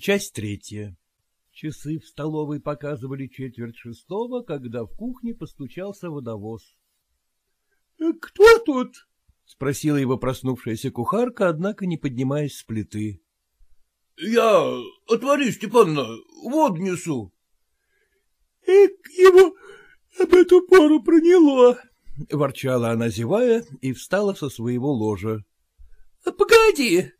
Часть третья. Часы в столовой показывали четверть шестого, когда в кухне постучался водовоз. «Э, — Кто тут? — спросила его проснувшаяся кухарка, однако не поднимаясь с плиты. — Я, отвори, Степанна, воду несу. — Эк, его об эту пору проняло, — ворчала она, зевая, и встала со своего ложа. — Погоди,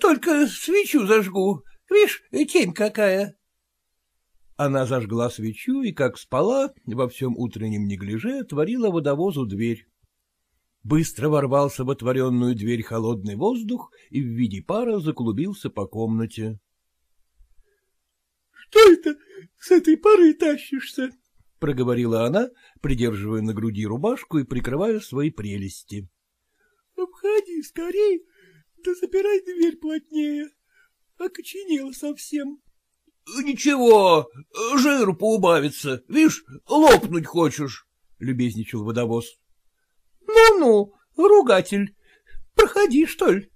только свечу зажгу, Видишь, тень какая. Она зажгла свечу и, как спала, во всем утреннем неглиже отворила водовозу дверь. Быстро ворвался в отворенную дверь холодный воздух и в виде пара заклубился по комнате. — Что это с этой поры тащишься? — проговорила она, придерживая на груди рубашку и прикрывая свои прелести. — Обходи скорей, да запирай дверь плотнее окоченела совсем. — Ничего, жир поубавится, видишь, лопнуть хочешь, — любезничал водовоз. Ну — Ну-ну, ругатель, проходи, что ли.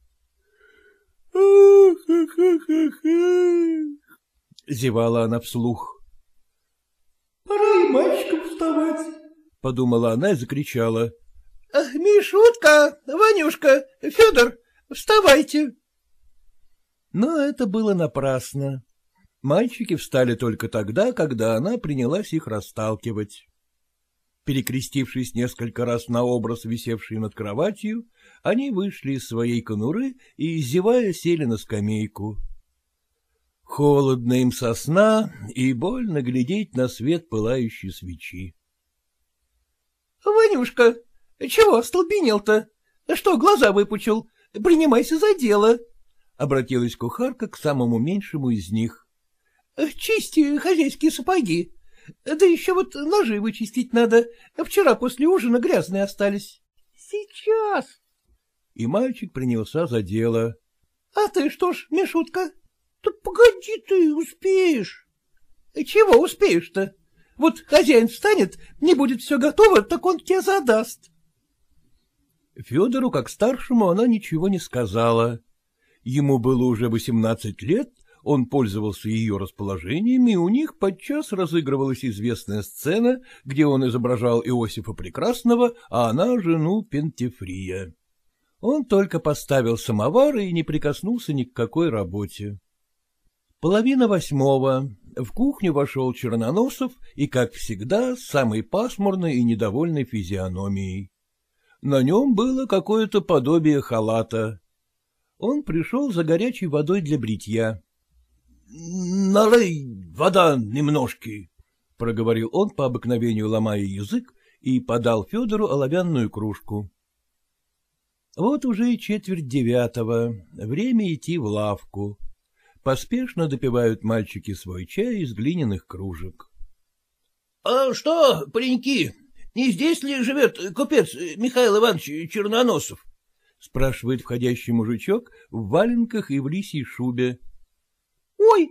— зевала она вслух. — Пора и мальчикам вставать, — подумала она и закричала. — Мишутка, Ванюшка, Федор, вставайте. Но это было напрасно. Мальчики встали только тогда, когда она принялась их расталкивать. Перекрестившись несколько раз на образ, висевший над кроватью, они вышли из своей конуры и, зевая, сели на скамейку. Холодно им со сна и больно глядеть на свет пылающей свечи. — Ванюшка, чего столбенел-то? Что глаза выпучил? Принимайся за дело, обратилась кухарка к самому меньшему из них. — Чисти хозяйские сапоги. Да еще вот ножи вычистить надо. Вчера после ужина грязные остались. — Сейчас. И мальчик принялся за дело. — А ты что ж, Мишутка? — Да погоди ты, успеешь. — Чего успеешь-то? Вот хозяин встанет, не будет все готово, так он тебе задаст. Федору, как старшему, она ничего не сказала. Ему было уже восемнадцать лет, он пользовался ее расположением, и у них подчас разыгрывалась известная сцена, где он изображал Иосифа Прекрасного, а она — жену Пентифрия. Он только поставил самовар и не прикоснулся ни к какой работе. Половина восьмого. В кухню вошел Черноносов и, как всегда, с самой пасмурной и недовольной физиономией. На нем было какое-то подобие халата он пришел за горячей водой для бритья. — Налей вода немножки, — проговорил он по обыкновению, ломая язык, и подал Федору оловянную кружку. Вот уже четверть девятого, время идти в лавку. Поспешно допивают мальчики свой чай из глиняных кружек. — А что, пареньки, не здесь ли живет купец Михаил Иванович Черноносов? — спрашивает входящий мужичок в валенках и в лисьей шубе. — Ой,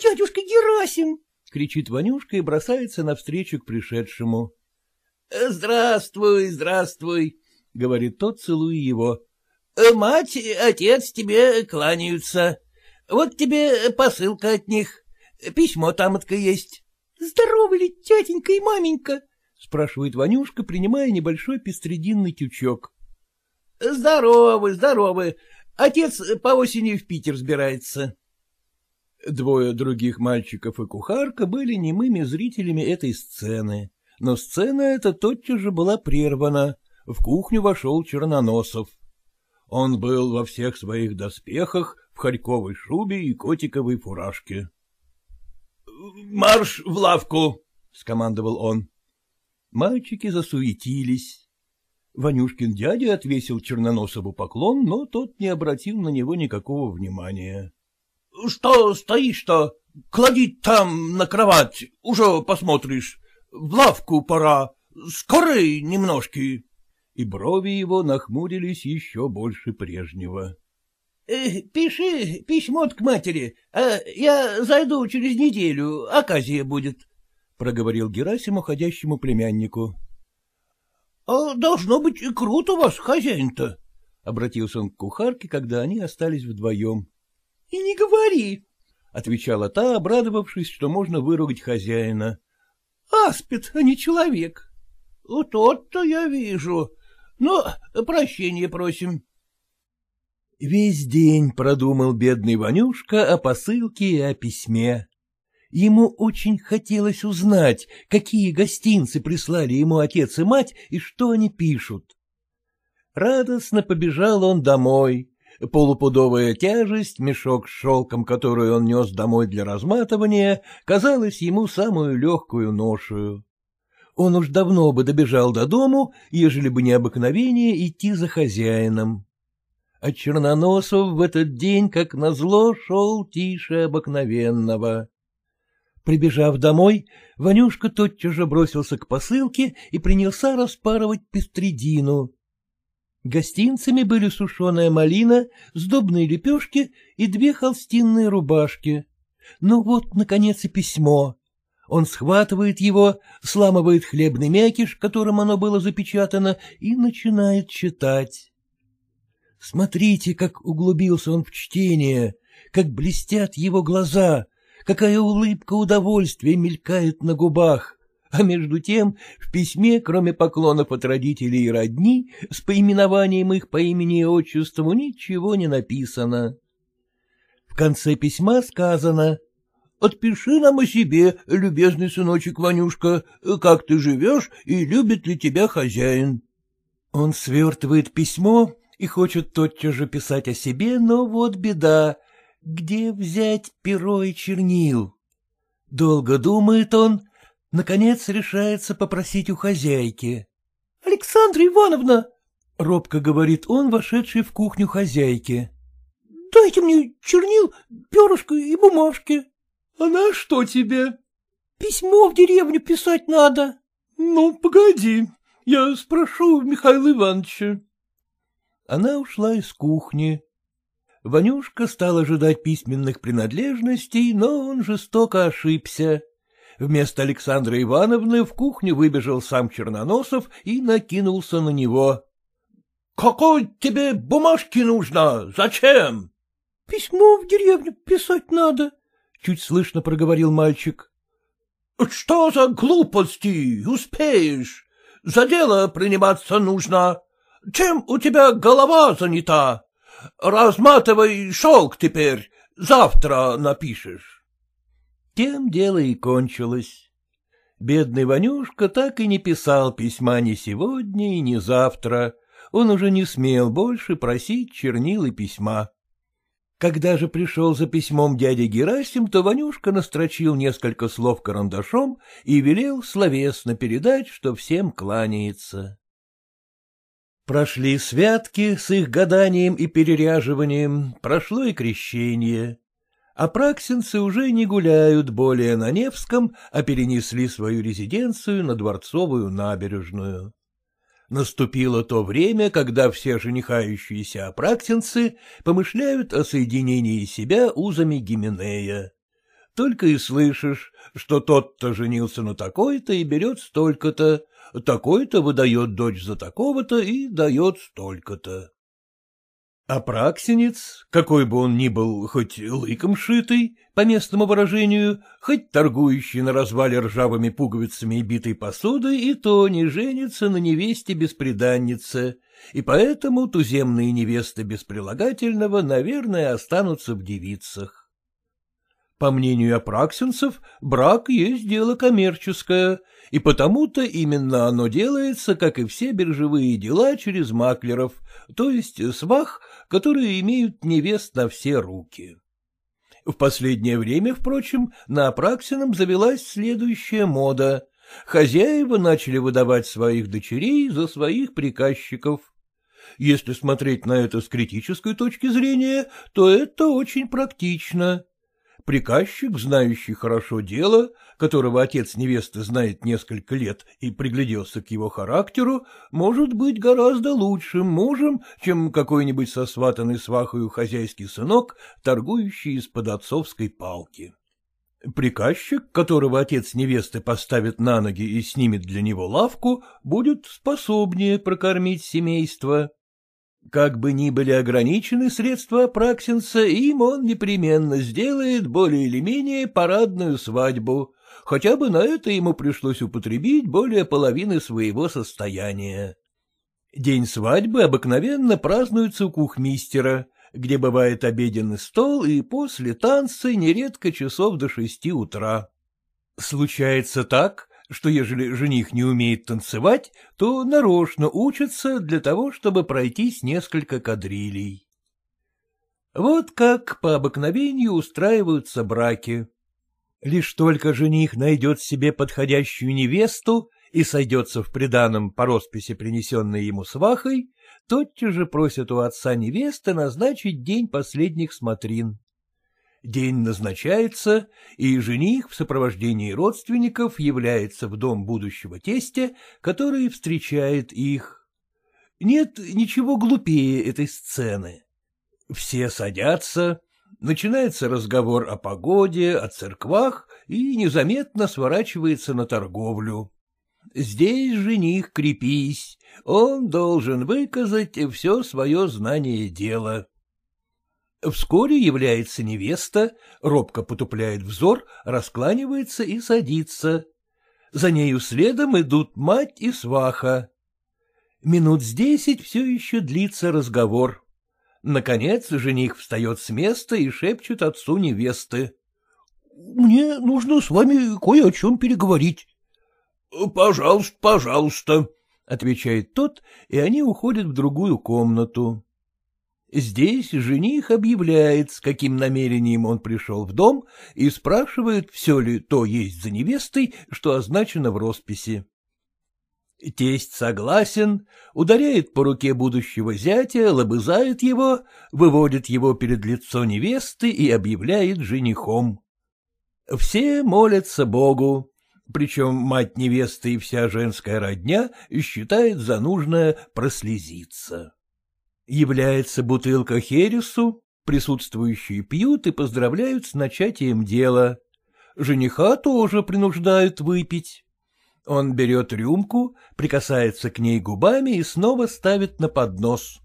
дядюшка Герасим! — кричит Ванюшка и бросается навстречу к пришедшему. — Здравствуй, здравствуй, — говорит тот, целуя его. — Мать, отец тебе кланяются. Вот тебе посылка от них. Письмо тамотка есть. — Здоровы ли тятенька и маменька? — спрашивает Ванюшка, принимая небольшой пестрединный тючок. Здоровы, здоровы. Отец по осени в Питер сбирается. Двое других мальчиков и кухарка были немыми зрителями этой сцены, но сцена эта тотчас же была прервана. В кухню вошел Черноносов. Он был во всех своих доспехах, в харьковой шубе и котиковой фуражке. — Марш в лавку! — скомандовал он. Мальчики засуетились. Ванюшкин дядя отвесил Черноносову поклон, но тот не обратил на него никакого внимания. — Что стоишь-то? Клади там на кровать, уже посмотришь. В лавку пора, скорей немножки. И брови его нахмурились еще больше прежнего. «Э, — Пиши письмо к матери, а я зайду через неделю, оказия будет, — проговорил Герасим уходящему племяннику. — А должно быть, круто у вас, хозяин-то, — обратился он к кухарке, когда они остались вдвоем. — И не говори. — отвечала та, обрадовавшись, что можно выругать хозяина. — Аспид, а не человек. — Тот-то я вижу. Но прощения просим. Весь день продумал бедный Ванюшка о посылке и о письме. Ему очень хотелось узнать, какие гостинцы прислали ему отец и мать и что они пишут. Радостно побежал он домой. Полупудовая тяжесть, мешок с шелком, который он нес домой для разматывания, казалась ему самую легкую ношую. Он уж давно бы добежал до дому, ежели бы не обыкновение идти за хозяином а Черноносов в этот день, как назло, шел тише обыкновенного. Прибежав домой, Ванюшка тотчас же бросился к посылке и принялся распарывать пестредину. Гостинцами были сушеная малина, сдобные лепешки и две холстинные рубашки. Ну вот, наконец, и письмо. Он схватывает его, сламывает хлебный мякиш, которым оно было запечатано, и начинает читать. Смотрите, как углубился он в чтение, как блестят его глаза, какая улыбка удовольствия мелькает на губах. А между тем в письме, кроме поклонов от родителей и родни, с поименованием их по имени и отчеству ничего не написано. В конце письма сказано «Отпиши нам о себе, любезный сыночек Ванюшка, как ты живешь и любит ли тебя хозяин». Он свертывает письмо и хочет тотчас же писать о себе, но вот беда. Где взять перо и чернил? Долго думает он, наконец решается попросить у хозяйки. — Александра Ивановна! — робко говорит он, вошедший в кухню хозяйки. — Дайте мне чернил, перышко и бумажки. — А на что тебе? — Письмо в деревню писать надо. — Ну, погоди, я спрошу Михаила Ивановича. Она ушла из кухни. Ванюшка стал ожидать письменных принадлежностей, но он жестоко ошибся. Вместо Александры Ивановны в кухню выбежал сам Черноносов и накинулся на него. — Какой тебе бумажки нужно? Зачем? — Письмо в деревню писать надо, — чуть слышно проговорил мальчик. — Что за глупости? Успеешь. За дело приниматься нужно. Чем у тебя голова занята? Разматывай шелк теперь, завтра напишешь. Тем дело и кончилось. Бедный Ванюшка так и не писал письма ни сегодня и ни завтра. Он уже не смел больше просить чернил и письма. Когда же пришел за письмом дядя Герасим, то Ванюшка настрочил несколько слов карандашом и велел словесно передать, что всем кланяется. Прошли святки с их гаданием и переряживанием, прошло и крещение. А праксинцы уже не гуляют более на Невском, а перенесли свою резиденцию на Дворцовую набережную. Наступило то время, когда все женихающиеся апраксинцы помышляют о соединении себя узами Гименея. Только и слышишь, что тот-то женился на такой-то и берет столько-то, такой-то выдает дочь за такого-то и дает столько-то. А праксинец, какой бы он ни был, хоть лыком шитый, по местному выражению, хоть торгующий на развале ржавыми пуговицами и битой посудой, и то не женится на невесте бесприданнице, и поэтому туземные невесты без прилагательного, наверное, останутся в девицах. По мнению апраксинцев, брак есть дело коммерческое, и потому-то именно оно делается, как и все биржевые дела, через маклеров, то есть свах, которые имеют невест на все руки. В последнее время, впрочем, на Апраксином завелась следующая мода. Хозяева начали выдавать своих дочерей за своих приказчиков. Если смотреть на это с критической точки зрения, то это очень практично. Приказчик, знающий хорошо дело, которого отец невесты знает несколько лет и пригляделся к его характеру, может быть гораздо лучшим мужем, чем какой-нибудь сосватанный свахою хозяйский сынок, торгующий из-под отцовской палки. Приказчик, которого отец невесты поставит на ноги и снимет для него лавку, будет способнее прокормить семейство. Как бы ни были ограничены средства Апраксинса, им он непременно сделает более или менее парадную свадьбу, хотя бы на это ему пришлось употребить более половины своего состояния. День свадьбы обыкновенно празднуется у кухмистера, где бывает обеденный стол и после танца нередко часов до шести утра. Случается так, что ежели жених не умеет танцевать, то нарочно учится для того, чтобы пройтись несколько кадрилей. Вот как по обыкновению устраиваются браки. Лишь только жених найдет себе подходящую невесту и сойдется в приданом по росписи, принесенной ему свахой, тотчас же просит у отца невесты назначить день последних смотрин. День назначается, и жених в сопровождении родственников является в дом будущего тестя, который встречает их. Нет ничего глупее этой сцены. Все садятся, начинается разговор о погоде, о церквах и незаметно сворачивается на торговлю. Здесь жених крепись, он должен выказать все свое знание дела. Вскоре является невеста, робко потупляет взор, раскланивается и садится. За нею следом идут мать и сваха. Минут с десять все еще длится разговор. Наконец жених встает с места и шепчет отцу невесты. — Мне нужно с вами кое о чем переговорить. — Пожалуйста, пожалуйста, — отвечает тот, и они уходят в другую комнату. Здесь жених объявляет, с каким намерением он пришел в дом, и спрашивает, все ли то есть за невестой, что означено в росписи. Тесть согласен, ударяет по руке будущего зятя, лобызает его, выводит его перед лицо невесты и объявляет женихом. Все молятся Богу, причем мать невесты и вся женская родня считает за нужное прослезиться. Является бутылка хересу, присутствующие пьют и поздравляют с начатием дела. Жениха тоже принуждают выпить. Он берет рюмку, прикасается к ней губами и снова ставит на поднос.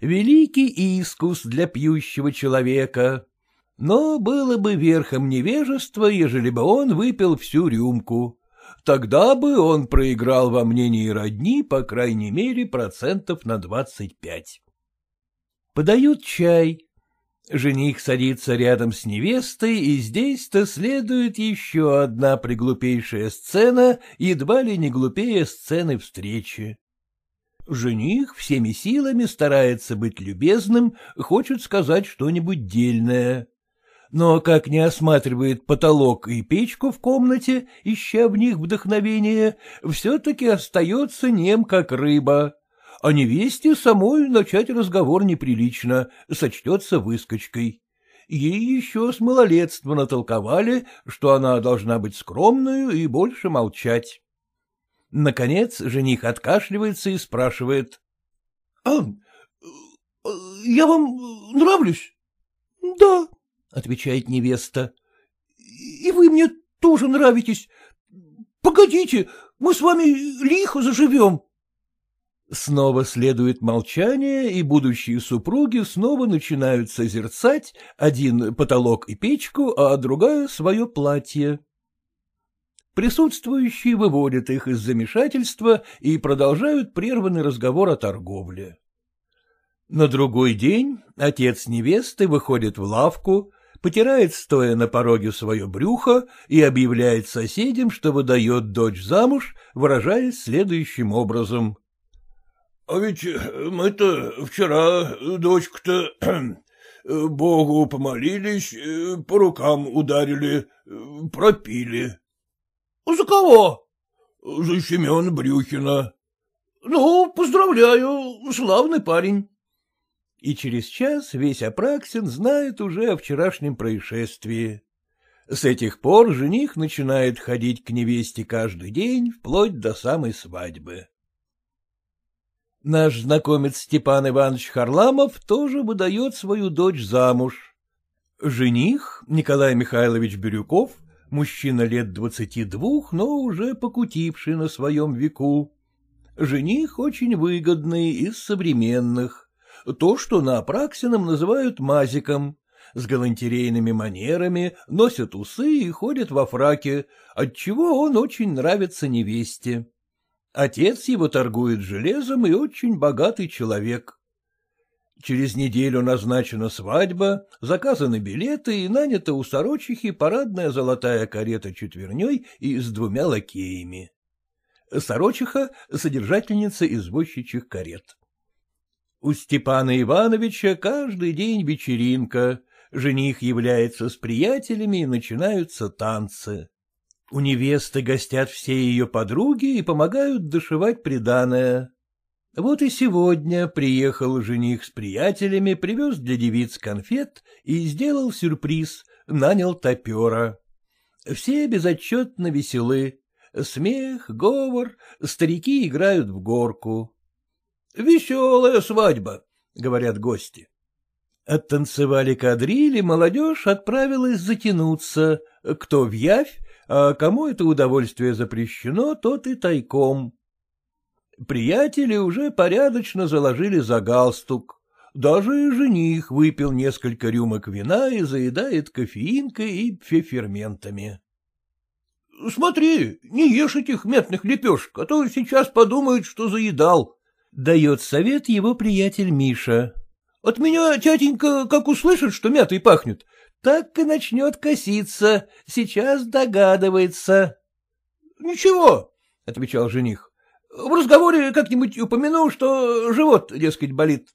Великий искус для пьющего человека. Но было бы верхом невежества, ежели бы он выпил всю рюмку. Тогда бы он проиграл во мнении родни, по крайней мере, процентов на двадцать пять. Подают чай. Жених садится рядом с невестой, и здесь-то следует еще одна приглупейшая сцена, едва ли не глупее сцены встречи. Жених всеми силами старается быть любезным, хочет сказать что-нибудь дельное но как не осматривает потолок и печку в комнате, ища в них вдохновение, все-таки остается нем, как рыба. А невесте самой начать разговор неприлично, сочтется выскочкой. Ей еще с малолетства натолковали, что она должна быть скромную и больше молчать. Наконец жених откашливается и спрашивает. — А, я вам нравлюсь? — Да, отвечает невеста. — И вы мне тоже нравитесь. Погодите, мы с вами лихо заживем. Снова следует молчание, и будущие супруги снова начинают созерцать один потолок и печку, а другая — свое платье. Присутствующие выводят их из замешательства и продолжают прерванный разговор о торговле. На другой день отец невесты выходит в лавку, потирает стоя на пороге свое брюхо и объявляет соседям, что выдает дочь замуж, выражаясь следующим образом. — А ведь мы-то вчера дочку-то Богу помолились, по рукам ударили, пропили. — За кого? — За Семена Брюхина. — Ну, поздравляю, славный парень и через час весь Апраксин знает уже о вчерашнем происшествии. С этих пор жених начинает ходить к невесте каждый день, вплоть до самой свадьбы. Наш знакомец Степан Иванович Харламов тоже выдает свою дочь замуж. Жених Николай Михайлович Бирюков, мужчина лет двадцати двух, но уже покутивший на своем веку. Жених очень выгодный из современных то, что на Апраксином называют мазиком, с галантерейными манерами, носят усы и ходят во фраке, отчего он очень нравится невесте. Отец его торгует железом и очень богатый человек. Через неделю назначена свадьба, заказаны билеты и нанята у сорочихи парадная золотая карета четверней и с двумя лакеями. Сорочиха — содержательница извозчичьих карет. У Степана Ивановича каждый день вечеринка, жених является с приятелями и начинаются танцы. У невесты гостят все ее подруги и помогают дошивать приданое. Вот и сегодня приехал жених с приятелями, привез для девиц конфет и сделал сюрприз, нанял топера. Все безотчетно веселы. Смех, говор, старики играют в горку. — Веселая свадьба, — говорят гости. Оттанцевали кадрили, молодежь отправилась затянуться, кто в явь, а кому это удовольствие запрещено, тот и тайком. Приятели уже порядочно заложили за галстук. Даже жених выпил несколько рюмок вина и заедает кофеинкой и феферментами. — Смотри, не ешь этих метных лепешек, а то сейчас подумают, что заедал, — дает совет его приятель Миша. — От меня тятенька, как услышит, что мятой пахнет, так и начнет коситься, сейчас догадывается. — Ничего, — отвечал жених, — в разговоре как-нибудь упомяну, что живот, дескать, болит.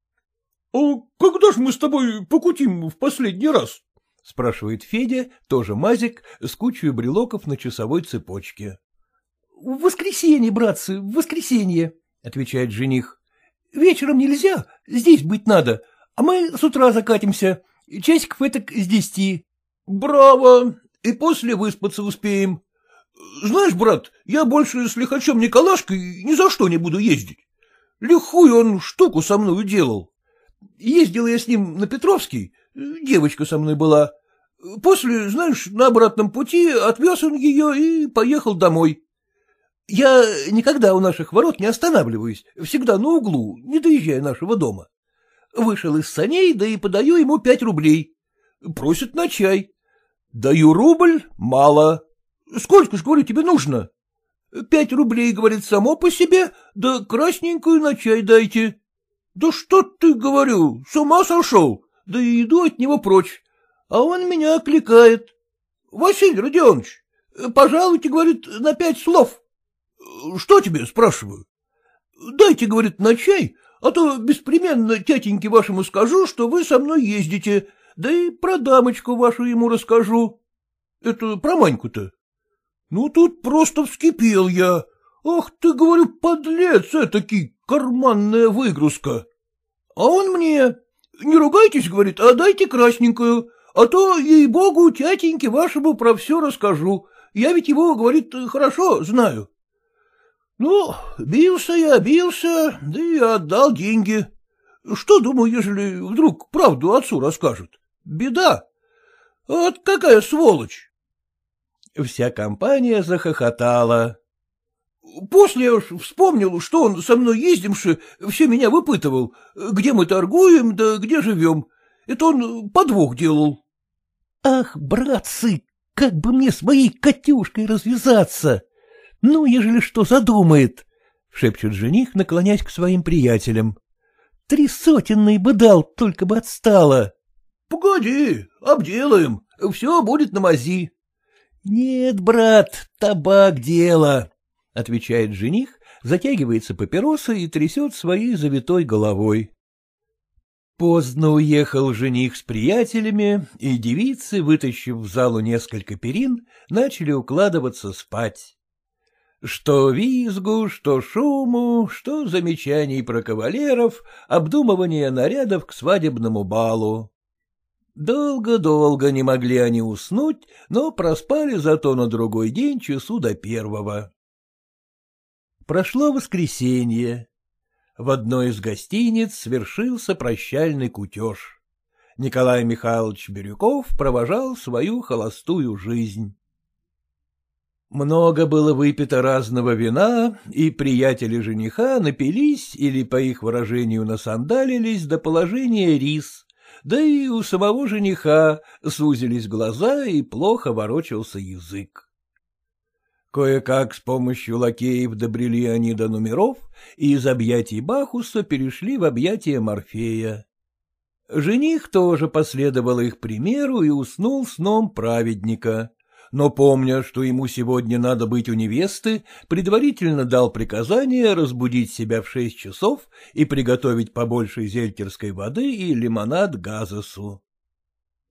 — А когда ж мы с тобой покутим в последний раз? — спрашивает Федя, тоже мазик, с кучей брелоков на часовой цепочке. — В воскресенье, братцы, в воскресенье, — отвечает жених. — Вечером нельзя, здесь быть надо, а мы с утра закатимся, часиков это с десяти. — Браво! И после выспаться успеем. Знаешь, брат, я больше с лихачом Николашкой ни за что не буду ездить. Лихую он штуку со мною делал. Ездила я с ним на Петровский, девочка со мной была. После, знаешь, на обратном пути отвез он ее и поехал домой. Я никогда у наших ворот не останавливаюсь, всегда на углу, не доезжая нашего дома. Вышел из саней, да и подаю ему пять рублей. Просит на чай. Даю рубль — мало. Сколько ж, говорю, тебе нужно? Пять рублей, говорит, само по себе, да красненькую на чай дайте. Да что ты, говорю, с ума сошел? Да и иду от него прочь. А он меня окликает. Василий Родионович, пожалуйте, говорит, на пять слов. Что тебе, спрашиваю? Дайте, говорит, на чай, а то беспременно тятеньке вашему скажу, что вы со мной ездите, да и про дамочку вашу ему расскажу. Это про Маньку-то. Ну, тут просто вскипел я. Ах ты, говорю, подлец этакий, карманная выгрузка. А он мне, не ругайтесь, говорит, а дайте красненькую, а то, ей-богу, тятеньке вашему про все расскажу. Я ведь его, говорит, хорошо знаю. Ну, бился я, бился, да и отдал деньги. Что, думаю, ежели вдруг правду отцу расскажут? Беда. Вот какая сволочь. Вся компания захохотала. После я уж вспомнил, что он со мной ездимши, все меня выпытывал, где мы торгуем, да где живем. Это он подвох делал. — Ах, братцы, как бы мне с моей Катюшкой развязаться! Ну, ежели что задумает, — шепчет жених, наклонясь к своим приятелям. — Три сотенные бы дал, только бы отстала. — Погоди, обделаем, все будет на мази. — Нет, брат, табак дело, — отвечает жених, затягивается папиросой и трясет своей завитой головой. Поздно уехал жених с приятелями, и девицы, вытащив в залу несколько перин, начали укладываться спать. Что визгу, что шуму, что замечаний про кавалеров, обдумывание нарядов к свадебному балу. Долго-долго не могли они уснуть, но проспали зато на другой день часу до первого. Прошло воскресенье. В одной из гостиниц свершился прощальный кутеж. Николай Михайлович Бирюков провожал свою холостую жизнь. Много было выпито разного вина, и приятели жениха напились или, по их выражению, насандалились до положения рис, да и у самого жениха сузились глаза и плохо ворочался язык. Кое-как с помощью лакеев добрели они до номеров и из объятий Бахуса перешли в объятия Морфея. Жених тоже последовал их примеру и уснул сном праведника но, помня, что ему сегодня надо быть у невесты, предварительно дал приказание разбудить себя в шесть часов и приготовить побольше зельтерской воды и лимонад газосу.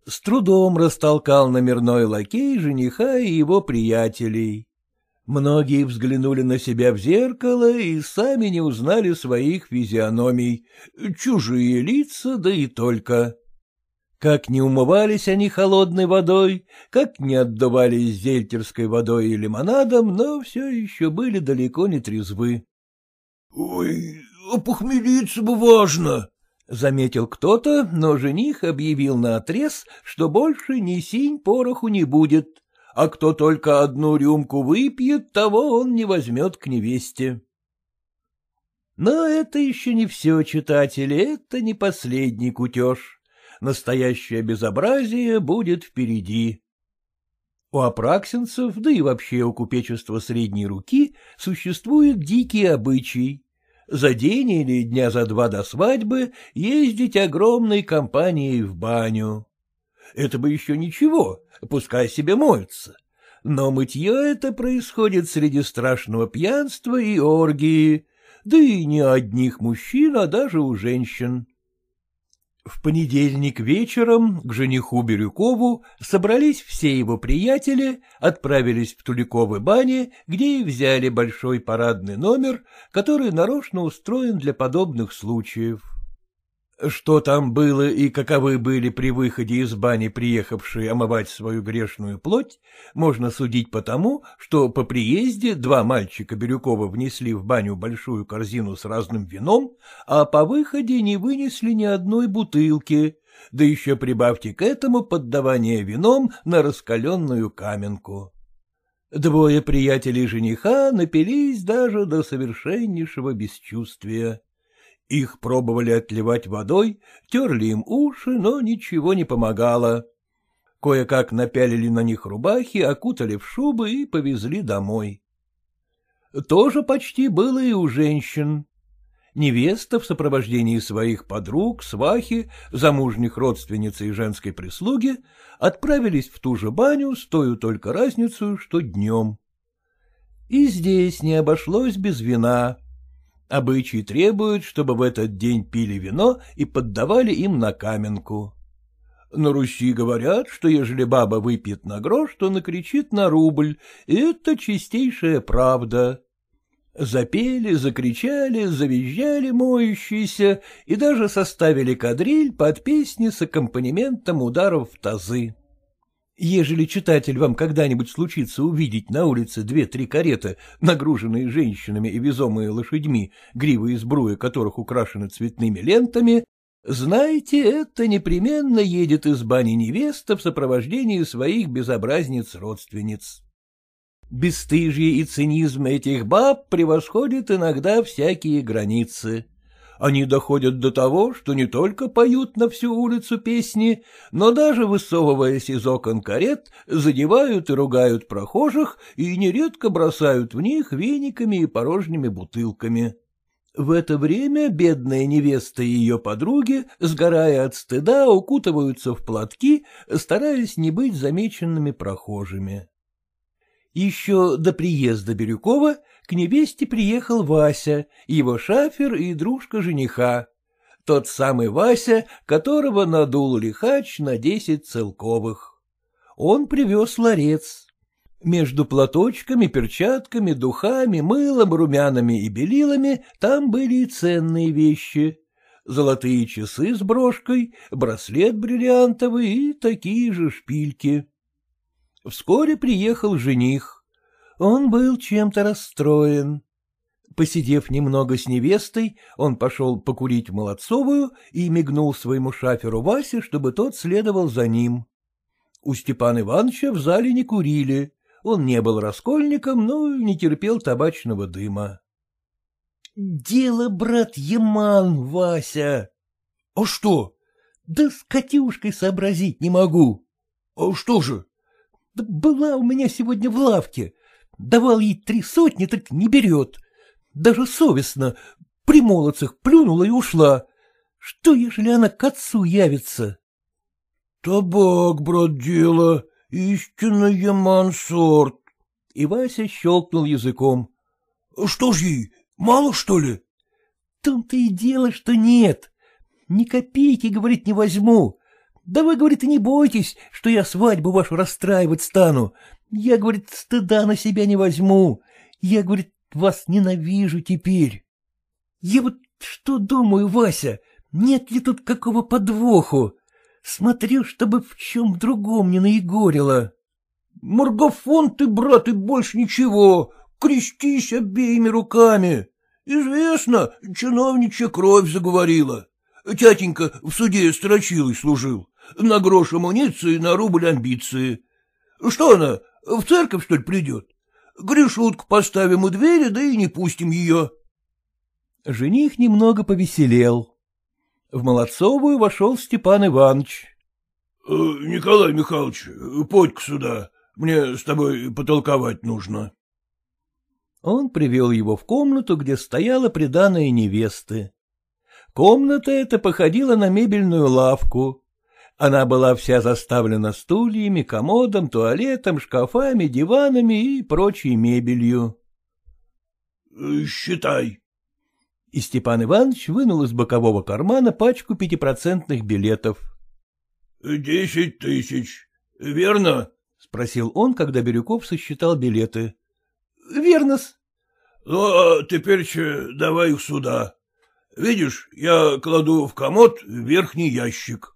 С трудом растолкал номерной лакей жениха и его приятелей. Многие взглянули на себя в зеркало и сами не узнали своих физиономий, чужие лица, да и только. Как не умывались они холодной водой, как не отдувались зельтерской водой и лимонадом, но все еще были далеко не трезвы. — Ой, опохмелиться бы важно, — заметил кто-то, но жених объявил наотрез, что больше ни синь пороху не будет, а кто только одну рюмку выпьет, того он не возьмет к невесте. Но это еще не все, читатели, это не последний кутеж настоящее безобразие будет впереди. У апраксинцев, да и вообще у купечества средней руки, существует дикий обычай. За день или дня за два до свадьбы ездить огромной компанией в баню. Это бы еще ничего, пускай себе моются. Но мытье это происходит среди страшного пьянства и оргии, да и не одних мужчин, а даже у женщин. В понедельник вечером к жениху Бирюкову собрались все его приятели, отправились в Туликовы бани, где и взяли большой парадный номер, который нарочно устроен для подобных случаев. Что там было и каковы были при выходе из бани приехавшие омывать свою грешную плоть, можно судить по тому, что по приезде два мальчика Бирюкова внесли в баню большую корзину с разным вином, а по выходе не вынесли ни одной бутылки, да еще прибавьте к этому поддавание вином на раскаленную каменку. Двое приятелей жениха напились даже до совершеннейшего бесчувствия. Их пробовали отливать водой, терли им уши, но ничего не помогало. Кое-как напялили на них рубахи, окутали в шубы и повезли домой. Тоже почти было и у женщин. Невеста в сопровождении своих подруг, свахи, замужних родственниц и женской прислуги отправились в ту же баню с той только разницей, что днем. И здесь не обошлось без вина. Обычай требует, чтобы в этот день пили вино и поддавали им на каменку. На Руси говорят, что ежели баба выпьет на грош, то накричит на рубль, и это чистейшая правда. Запели, закричали, завизжали моющиеся и даже составили кадриль под песни с аккомпанементом ударов в тазы. Ежели читатель вам когда-нибудь случится увидеть на улице две-три кареты, нагруженные женщинами и везомые лошадьми, гривы и сбруя которых украшены цветными лентами, знайте, это непременно едет из бани невеста в сопровождении своих безобразниц-родственниц. Бесстыжие и цинизм этих баб превосходит иногда всякие границы. Они доходят до того, что не только поют на всю улицу песни, но даже, высовываясь из окон карет, задевают и ругают прохожих и нередко бросают в них вениками и порожними бутылками. В это время бедная невеста и ее подруги, сгорая от стыда, укутываются в платки, стараясь не быть замеченными прохожими. Еще до приезда Бирюкова к невесте приехал Вася, его шафер и дружка жениха. Тот самый Вася, которого надул лихач на десять целковых. Он привез ларец. Между платочками, перчатками, духами, мылом, румянами и белилами там были и ценные вещи. Золотые часы с брошкой, браслет бриллиантовый и такие же шпильки. Вскоре приехал жених. Он был чем-то расстроен. Посидев немного с невестой, он пошел покурить в Молодцовую и мигнул своему шаферу Васе, чтобы тот следовал за ним. У Степана Ивановича в зале не курили. Он не был раскольником, но не терпел табачного дыма. — Дело, брат, Яман, Вася. — А что? — Да с Катюшкой сообразить не могу. — А что же? — Да была у меня сегодня в лавке. Давал ей три сотни, так не берет. Даже совестно. При молодцах плюнула и ушла. Что, ежели она к отцу явится? — Табак, брат, дело, истинно яман сорт. И Вася щелкнул языком. — Что ж ей, мало, что ли? — Том-то и дело, что нет. Ни копейки, говорит, не возьму. Да вы, говорит, и не бойтесь, что я свадьбу вашу расстраивать стану. Я, говорит, стыда на себя не возьму. Я, говорит, вас ненавижу теперь. Я вот что думаю, Вася, нет ли тут какого подвоху? Смотрю, чтобы в чем другом не наигорило. Маргафон ты, брат, и больше ничего. Крестись обеими руками. Известно, чиновничья кровь заговорила. Тятенька в суде строчилой служил. На грош амуниции, на рубль амбиции. Что она, в церковь, что ли, придет? Грешутку поставим у двери, да и не пустим ее. Жених немного повеселел. В Молодцовую вошел Степан Иванович. «Э, — Николай Михайлович, подь сюда, мне с тобой потолковать нужно. Он привел его в комнату, где стояла приданая невесты. Комната эта походила на мебельную лавку. Она была вся заставлена стульями, комодом, туалетом, шкафами, диванами и прочей мебелью. — Считай. И Степан Иванович вынул из бокового кармана пачку пятипроцентных билетов. — Десять тысяч. Верно? — спросил он, когда Бирюков сосчитал билеты. — Верно-с. — Ну, а теперь давай их сюда. Видишь, я кладу в комод верхний ящик.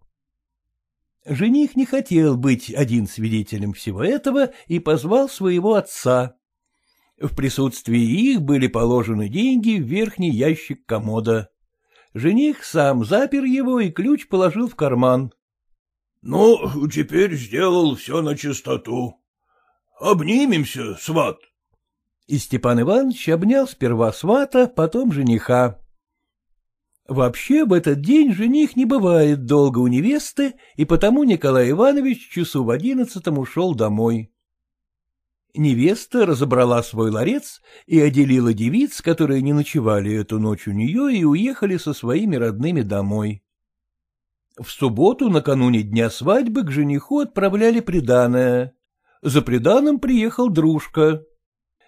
Жених не хотел быть один свидетелем всего этого и позвал своего отца. В присутствии их были положены деньги в верхний ящик комода. Жених сам запер его и ключ положил в карман. — Ну, теперь сделал все на чистоту. Обнимемся, сват. И Степан Иванович обнял сперва свата, потом жениха. Вообще в этот день жених не бывает долго у невесты, и потому Николай Иванович часу в одиннадцатом ушел домой. Невеста разобрала свой ларец и отделила девиц, которые не ночевали эту ночь у нее и уехали со своими родными домой. В субботу, накануне дня свадьбы, к жениху отправляли приданое. За приданым приехал дружка.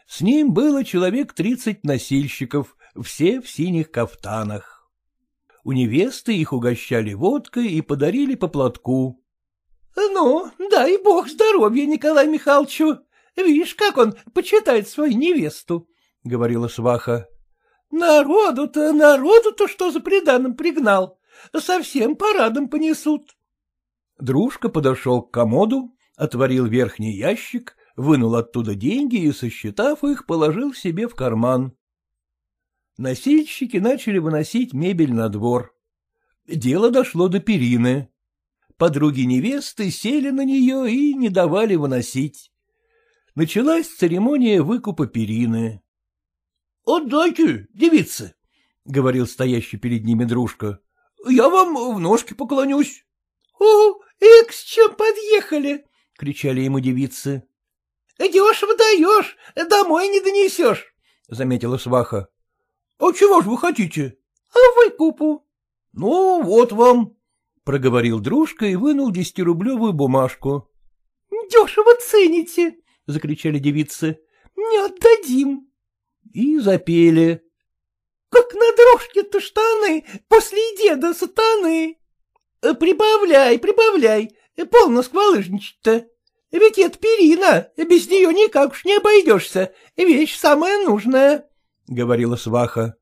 С ним было человек тридцать носильщиков, все в синих кафтанах. У невесты их угощали водкой и подарили по платку. — Ну, дай бог здоровья Николай Михайловичу. Видишь, как он почитает свою невесту, — говорила сваха. — Народу-то, народу-то что за приданым пригнал? Совсем парадом понесут. Дружка подошел к комоду, отворил верхний ящик, вынул оттуда деньги и, сосчитав их, положил себе в карман. Носильщики начали выносить мебель на двор. Дело дошло до перины. Подруги невесты сели на нее и не давали выносить. Началась церемония выкупа перины. — Отдайте, девицы, — говорил стоящий перед ними дружка. — Я вам в ножки поклонюсь. — О, эк, с чем подъехали? — кричали ему девицы. — Дешево даешь, домой не донесешь, — заметила сваха. — А чего ж вы хотите? — А выкупу. — Ну, вот вам, — проговорил дружка и вынул десятирублевую бумажку. — Дешево цените, — закричали девицы. — Не отдадим. И запели. — Как на дрожке-то штаны после деда сатаны. — Прибавляй, прибавляй, полно сквалыжничать-то. Ведь это перина, без нее никак уж не обойдешься, вещь самая нужная. — говорила сваха.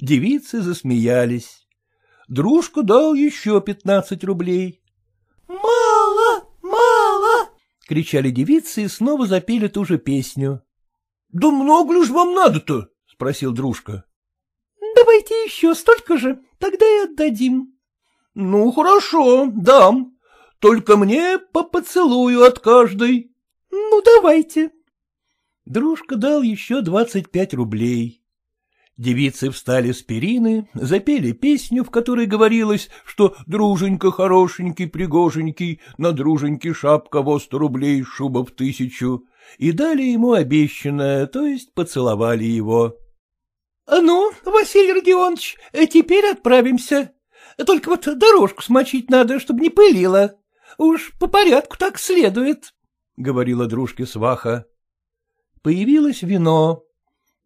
Девицы засмеялись. Дружка дал еще пятнадцать рублей. — Мало, мало! — кричали девицы и снова запели ту же песню. — Да много ли ж вам надо-то? — спросил дружка. — Давайте еще столько же, тогда и отдадим. — Ну, хорошо, дам. Только мне по поцелую от каждой. — Ну, давайте. Дружка дал еще двадцать пять рублей. Девицы встали с перины, запели песню, в которой говорилось, что друженька хорошенький, пригоженький, на друженьке шапка во сто рублей, шуба в тысячу, и дали ему обещанное, то есть поцеловали его. — Ну, Василий Родионович, теперь отправимся. Только вот дорожку смочить надо, чтобы не пылило. Уж по порядку так следует, — говорила дружке сваха. Появилось вино.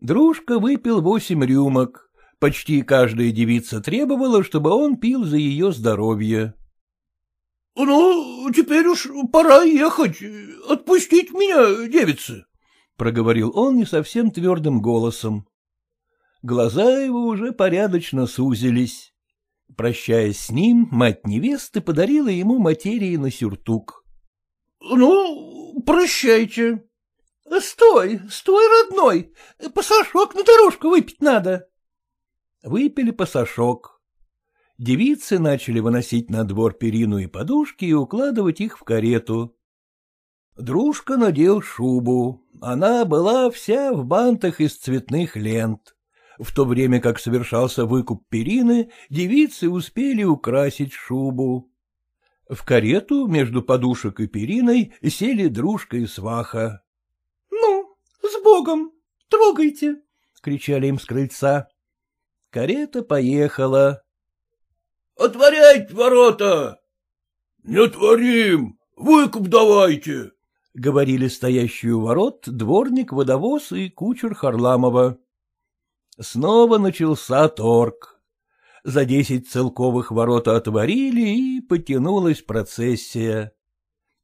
Дружка выпил восемь рюмок. Почти каждая девица требовала, чтобы он пил за ее здоровье. — Ну, теперь уж пора ехать. Отпустить меня, девицы, — проговорил он не совсем твердым голосом. Глаза его уже порядочно сузились. Прощаясь с ним, мать невесты подарила ему материи на сюртук. — Ну, прощайте. — Стой, стой, родной, пасашок на дорожку выпить надо. Выпили пасашок. Девицы начали выносить на двор перину и подушки и укладывать их в карету. Дружка надел шубу. Она была вся в бантах из цветных лент. В то время как совершался выкуп перины, девицы успели украсить шубу. В карету между подушек и периной сели дружка и сваха. Богом! Трогайте! — кричали им с крыльца. Карета поехала. — Отворяйте ворота! — Не отворим! Выкуп давайте! — говорили стоящие у ворот дворник, водовоз и кучер Харламова. Снова начался торг. За десять целковых ворота отворили, и потянулась процессия.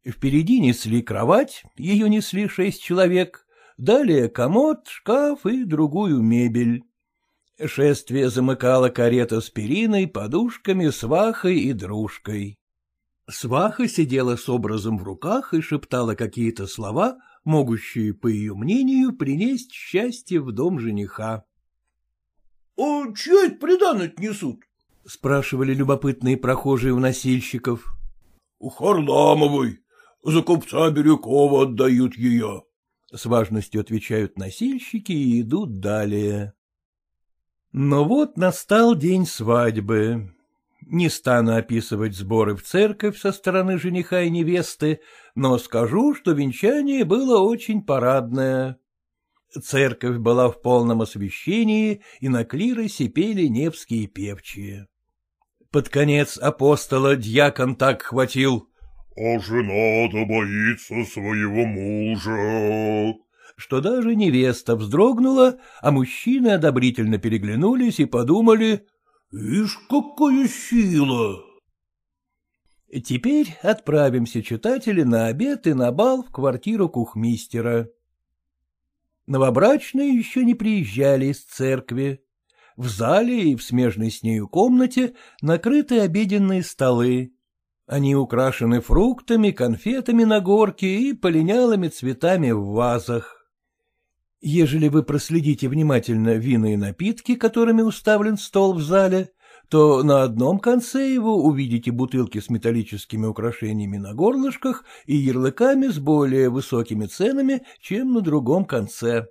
Впереди несли кровать, ее несли шесть человек, далее комод, шкаф и другую мебель. Шествие замыкала карета с периной, подушками, свахой и дружкой. Сваха сидела с образом в руках и шептала какие-то слова, могущие, по ее мнению, принести счастье в дом жениха. — А чья это приданное несут? — спрашивали любопытные прохожие у носильщиков. — Харламовой. За купца Бирюкова отдают ее. С важностью отвечают носильщики и идут далее. Но вот настал день свадьбы. Не стану описывать сборы в церковь со стороны жениха и невесты, но скажу, что венчание было очень парадное. Церковь была в полном освещении, и на клиросе пели невские певчие. Под конец апостола дьякон так хватил а жена-то боится своего мужа. Что даже невеста вздрогнула, а мужчины одобрительно переглянулись и подумали, «Ишь, какая сила!» Теперь отправимся, читатели, на обед и на бал в квартиру кухмистера. Новобрачные еще не приезжали из церкви. В зале и в смежной с нею комнате накрыты обеденные столы. Они украшены фруктами, конфетами на горке и полинялыми цветами в вазах. Ежели вы проследите внимательно вина и напитки, которыми уставлен стол в зале, то на одном конце его увидите бутылки с металлическими украшениями на горлышках и ярлыками с более высокими ценами, чем на другом конце.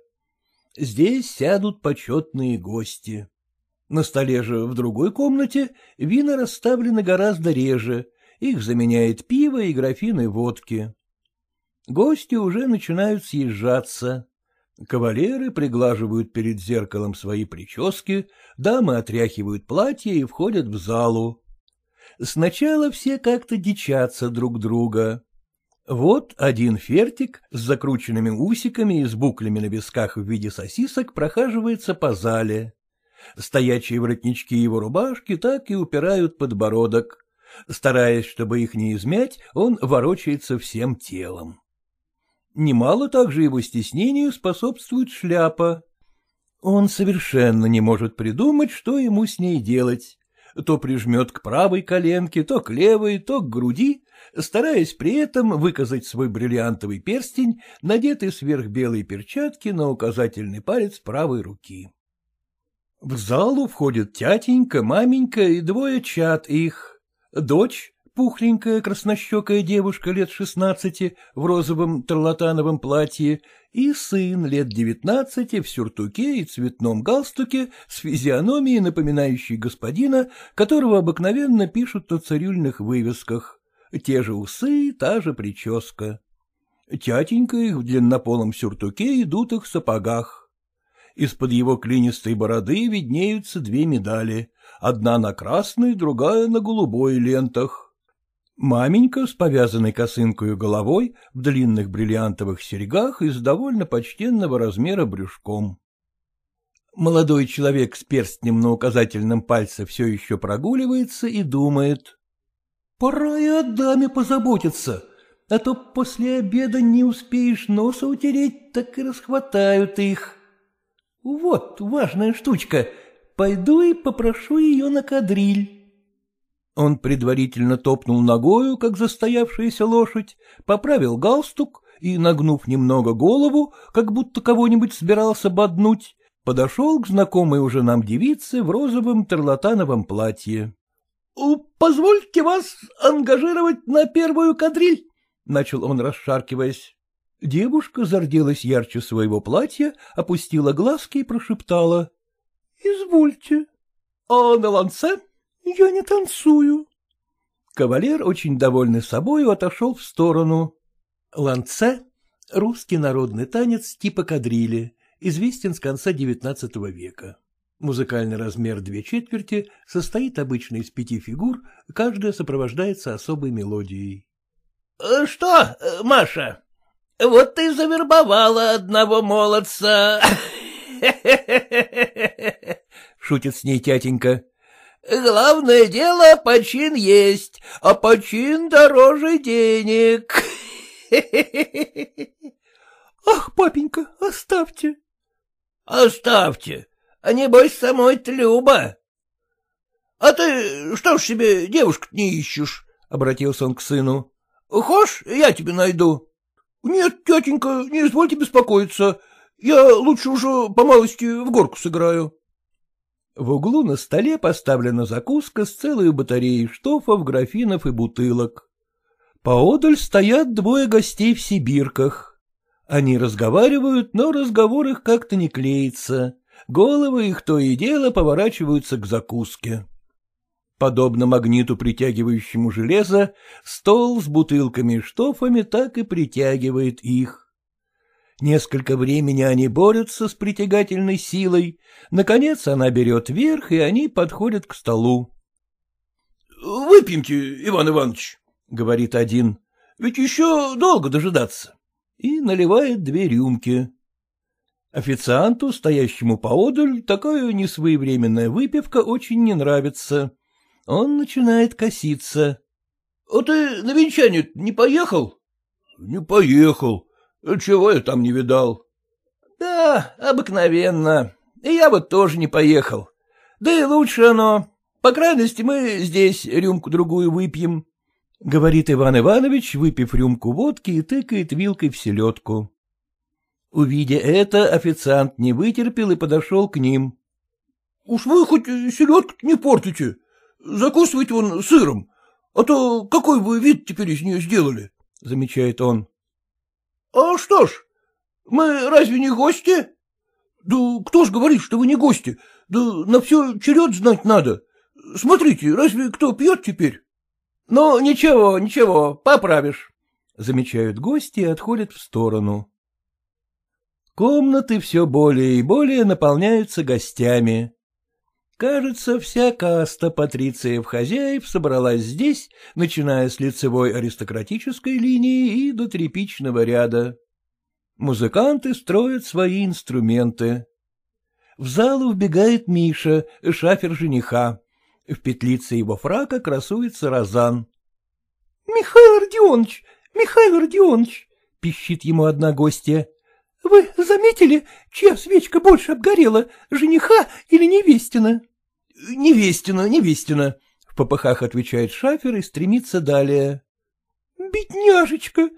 Здесь сядут почетные гости. На столе же в другой комнате вина расставлены гораздо реже, их заменяет пиво и графины водки. Гости уже начинают съезжаться. Кавалеры приглаживают перед зеркалом свои прически, дамы отряхивают платья и входят в залу. Сначала все как-то дичатся друг друга. Вот один фертик с закрученными усиками и с буклями на висках в виде сосисок прохаживается по зале. Стоячие воротнички его рубашки так и упирают подбородок. Стараясь, чтобы их не измять, он ворочается всем телом. Немало также его стеснению способствует шляпа. Он совершенно не может придумать, что ему с ней делать. То прижмет к правой коленке, то к левой, то к груди, стараясь при этом выказать свой бриллиантовый перстень, надетый сверх белой перчатки на указательный палец правой руки. В залу входят тятенька, маменька и двое чад их, дочь, пухленькая краснощекая девушка лет шестнадцати в розовом тарлатановом платье и сын лет девятнадцати в сюртуке и цветном галстуке с физиономией, напоминающей господина, которого обыкновенно пишут на цирюльных вывесках. Те же усы, та же прическа. Тятенька их в длиннополом сюртуке и дутых сапогах. Из-под его клинистой бороды виднеются две медали, одна на красной, другая на голубой лентах. Маменька с повязанной косынкою головой, в длинных бриллиантовых серьгах и с довольно почтенного размера брюшком. Молодой человек с перстнем на указательном пальце все еще прогуливается и думает. — Пора и о даме позаботиться, а то после обеда не успеешь носа утереть, так и расхватают их. Вот важная штучка, пойду и попрошу ее на кадриль. Он предварительно топнул ногою, как застоявшаяся лошадь, поправил галстук и, нагнув немного голову, как будто кого-нибудь собирался боднуть, подошел к знакомой уже нам девице в розовом терлатановом платье. — Позвольте вас ангажировать на первую кадриль, — начал он, расшаркиваясь. Девушка зарделась ярче своего платья, опустила глазки и прошептала. — Извольте. — А на ланце? — Я не танцую. Кавалер, очень довольный собою, отошел в сторону. Ланце — русский народный танец типа кадрили, известен с конца XIX века. Музыкальный размер две четверти состоит обычно из пяти фигур, каждая сопровождается особой мелодией. — Что, Маша, вот ты завербовала одного молодца. — шутит с ней тятенька. Главное дело — почин есть, а почин дороже денег. Ах, папенька, оставьте. Оставьте, а небось самой-то Люба. А ты что ж себе девушку не ищешь? — обратился он к сыну. — Хошь, я тебе найду. — Нет, тетенька, не извольте беспокоиться. Я лучше уже по малости в горку сыграю. В углу на столе поставлена закуска с целой батареей штофов, графинов и бутылок. Поодаль стоят двое гостей в сибирках. Они разговаривают, но разговор их как-то не клеится. Головы их то и дело поворачиваются к закуске. Подобно магниту, притягивающему железо, стол с бутылками и штофами так и притягивает их. Несколько времени они борются с притягательной силой. Наконец она берет верх, и они подходят к столу. — Выпьемте, Иван Иванович, — говорит один. — Ведь еще долго дожидаться. И наливает две рюмки. Официанту, стоящему поодаль, такая несвоевременная выпивка очень не нравится. Он начинает коситься. — А ты на венчание не поехал? — Не поехал. Чего я там не видал? — Да, обыкновенно. И я вот тоже не поехал. Да и лучше оно. По крайности, мы здесь рюмку-другую выпьем, — говорит Иван Иванович, выпив рюмку водки и тыкает вилкой в селедку. Увидя это, официант не вытерпел и подошел к ним. — Уж вы хоть селедку не портите. Закусывайте вон сыром, а то какой вы вид теперь из нее сделали, — замечает он. А что ж, мы разве не гости? Да кто ж говорит, что вы не гости? Да на все черед знать надо. Смотрите, разве кто пьет теперь? Ну, ничего, ничего, поправишь. Замечают гости и отходят в сторону. Комнаты все более и более наполняются гостями. Кажется, вся каста патрициев-хозяев собралась здесь, начиная с лицевой аристократической линии и до тряпичного ряда. Музыканты строят свои инструменты. В залу вбегает Миша, шафер жениха. В петлице его фрака красуется розан. — Михаил Родионович, Михаил Родионович, — пищит ему одна гостья, — вы заметили, чья свечка больше обгорела, жениха или невестина? — Невестина, невестина, — в попыхах отвечает шафер и стремится далее. — Бедняжечка,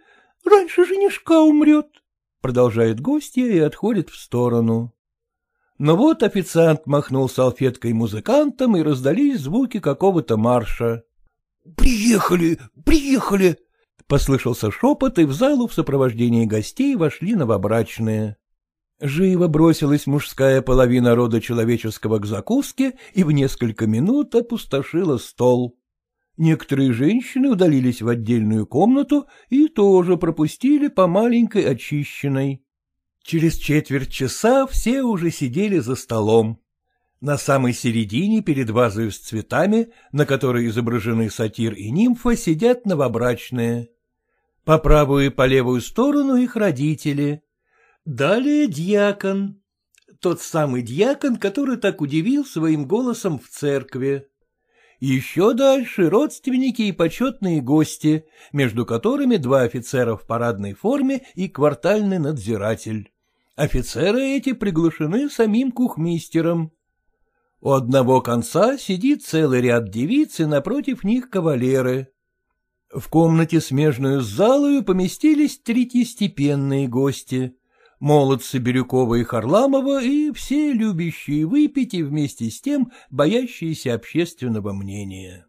раньше женишка умрет, — продолжает гостья и отходит в сторону. Но вот официант махнул салфеткой музыкантам, и раздались звуки какого-то марша. — Приехали, приехали! — послышался шепот, и в залу в сопровождении гостей вошли новобрачные. Живо бросилась мужская половина рода человеческого к закуске и в несколько минут опустошила стол. Некоторые женщины удалились в отдельную комнату и тоже пропустили по маленькой очищенной. Через четверть часа все уже сидели за столом. На самой середине, перед вазой с цветами, на которой изображены сатир и нимфа, сидят новобрачные. По правую и по левую сторону их родители. Далее дьякон. Тот самый дьякон, который так удивил своим голосом в церкви. Еще дальше родственники и почетные гости, между которыми два офицера в парадной форме и квартальный надзиратель. Офицеры эти приглашены самим кухмистером. У одного конца сидит целый ряд девиц, и напротив них кавалеры. В комнате, смежную с залою, поместились третьестепенные гости — молодцы Бирюкова и Харламова и все любящие выпить и вместе с тем боящиеся общественного мнения.